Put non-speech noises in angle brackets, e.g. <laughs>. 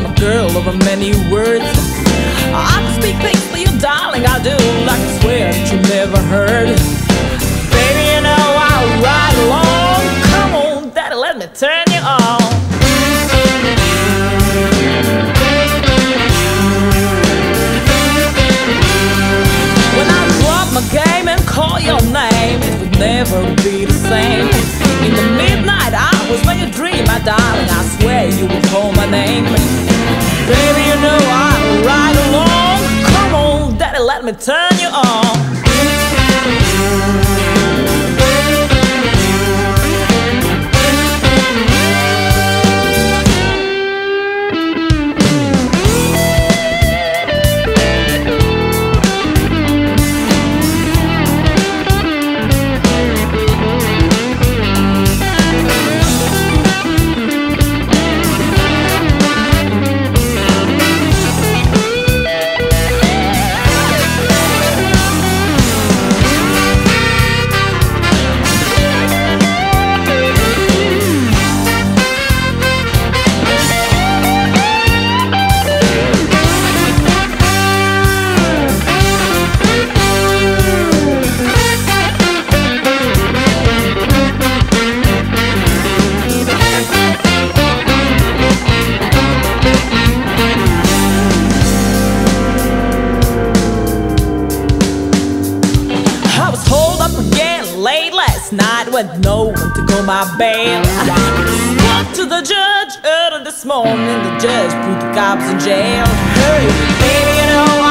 I'm a girl of many words. I can speak things for you, darling, I do. I can swear that you never heard. Baby, you know I ride along. Come on, daddy, let me turn you on. When I drop my game and call your name, it would never be the same. In the midnight hours when you dream, my darling, I swear you will call my name. Turn you on. Night with no one to go my bail. Spoke <laughs> to the judge early this morning. The judge put the cops in jail. Hey, baby, you know.